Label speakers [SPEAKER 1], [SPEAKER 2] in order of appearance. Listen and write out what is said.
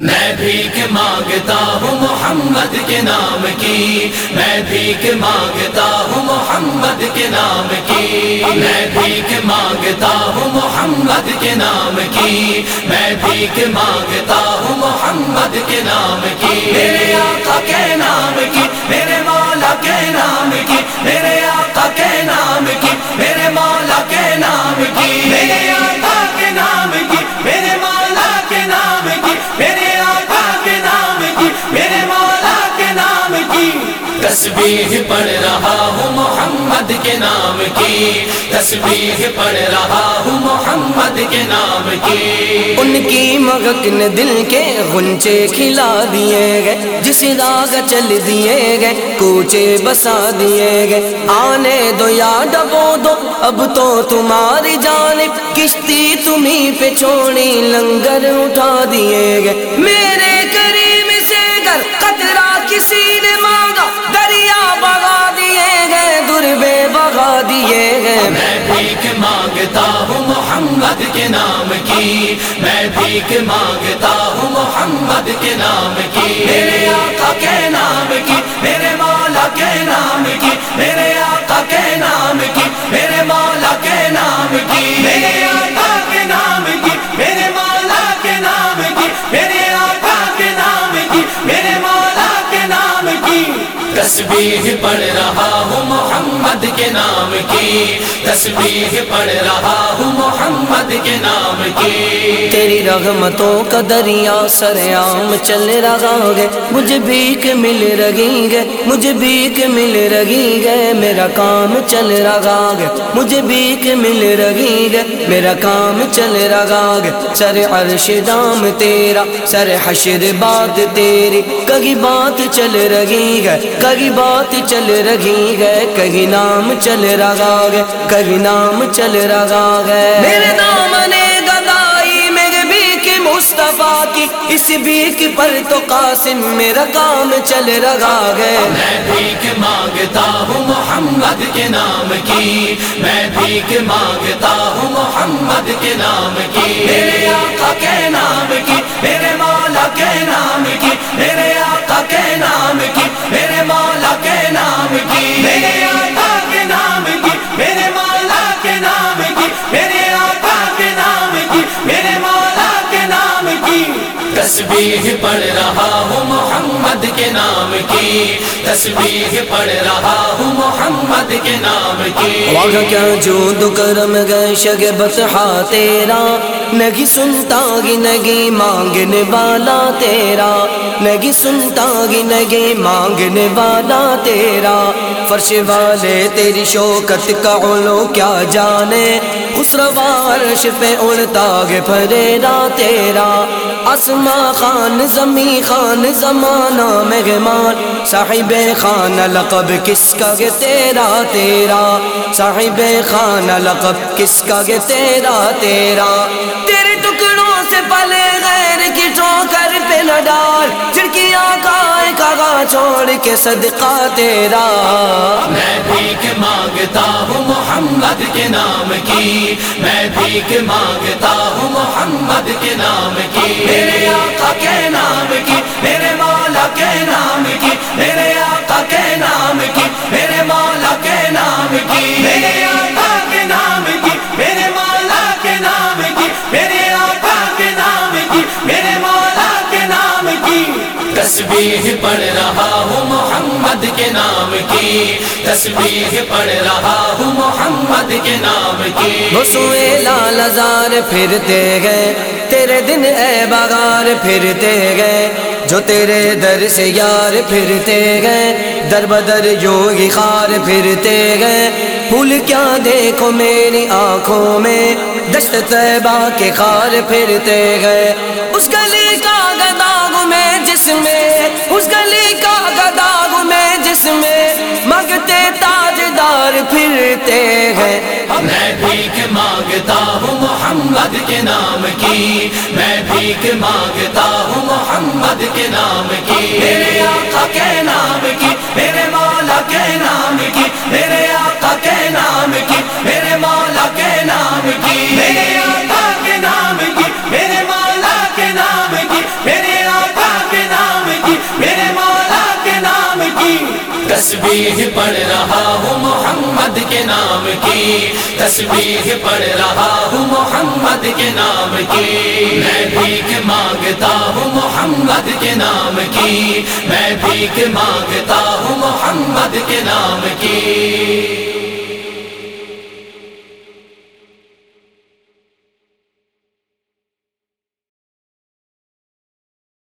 [SPEAKER 1] میں بھیک مانگتا ہوں محمد کے نام کی، میں بھیک مانگتا ہوں محمد کے نام کی، میں بھیک مانگتا ہوں محمد کے نام کی، میں بھیک مانگتا ہوں محمد کے نام کی، میرے آقا کے نام کی، میرے تسبیح پڑھ رہا ہوں محمد کے نام کی۔ تسبیح پڑھ رہا ہوں محمد کے نام کی۔
[SPEAKER 2] ان کی مغک نے دل کے غنچے کھلا دیے گئے۔ جس راگ چل دیے گئے، کوچے بسا دیے گئے۔ آنے دو یا ڈبو دو، اب تو تمہاری جانب۔ کشتی تمہیں پہ چھوڑی، لنگر اٹھا دیے گئے۔ میرے لیے
[SPEAKER 1] میں بھیک مانگتا ہوں محمد کے نام کی۔ میں بھیک مانگتا ہوں محمد کے نام کی۔ میرے آقا کے نام کی، میرے مولا کے نام کی۔ میرے آقا تسبیح پڑھ رہا ہوں محمد کے نام کی۔ تسبیح پڑھ رہا ہوں محمد کے نام کی۔
[SPEAKER 2] تیری رحمتوں کا دریا سر عام چل رہا گے مجھے بھیک مل رہی گے مجھے بھیک مل رہی گے میرا کام چل رہا گے مجھے بھیک مل رہی گے میرا کام چل رہا گے سر عرش دام تیرا، سر حشر بات تیری۔ کہیں بات چل رہی ہے کہیں بات چل رہی ہے کہیں نام چل رہا ہے کہیں نام چل رہا ہے۔ میرے نام نے گدائی، میرے بیک مصطفیٰ کی، اس بیک پر تو قاسم میرا کام چل رہا ہے۔
[SPEAKER 1] میں بھیک مانگتا ہوں محمد کے نام کی، میں بھیک مانگتا ہوں محمد کے نام کی۔ میرے آقا کے نام کی، میرے مولا کے نام کی، میرے آقا کے نام کی تسبیح پڑھ رہا ہوں محمد کے نام کی، تسبیح پڑھ رہا ہوں محمد کے نام کی۔
[SPEAKER 2] واہ، کیا جو کرم گئے شگ بتہا تیرا۔ نگی سنتا گی نگی، مانگنے والا تیرا۔ نگی سنتا گی نگی، مانگنے والا تیرا۔ فرش والے، تیری شوکت کا علو کیا جانے۔ خسروارش پہ اڑتا گے پھریرا تیرا۔ اسما خان، زمین خان، زمانہ مہمان۔ صاحب خان لقب کس کا گے تیرا تیرا؟ صاحب خان لقب کس کا گے تیرا تیرا؟ نہ ڈال جھڑکیاں گائے کگا چھوڑ کے صدقہ تیرا
[SPEAKER 1] میں بھیک مانگتا ہوں محمد کے نام کی۔ میں بھیک مانگتا ہوں محمد کے نام کی۔ میرے آقا کے نام کی، میرے مولا کے نام کی۔ میرے آقا کے نام کی، میرے مولا کے نام کی۔ میرے آقا کے نام کی، میرے مولا کے نام کی۔ میرے آقا کے نام کی، میرے تسبیح پڑھ رہا ہوں محمد کے نام کی. تسبیح پڑھ رہا ہوں محمد کے نام کی.
[SPEAKER 2] بسوے لال ہزار پھرتے گئے. تیرے دن اے بغار پھرتے گئے. جو تیرے در سے یار پھرتے گئے. در بدر یوگی خار پھرتے گئے. پھول کیا دیکھو میری آنکھوں میں. دشت طیبہ کے خار پھرتے گئے. اس گلی اس گلی کا گداغ میں جس میں مگتے تاجدار پھرتے ہیں۔
[SPEAKER 1] میں بھیک مانگتا ہوں محمد کے نام کی۔ میں بھیک مانگتا ہوں محمد کے نام کی۔ میرے آقا کے نام کی۔ میرے تسبیح پڑھ رہا ہوں محمد کے نام کی۔ تسبیح پڑھ رہا ہوں محمد کے نام کی۔ میں بھیک مانگتا ہوں محمد کے نام کی۔ میں بھیک مانگتا ہوں محمد کے نام کی۔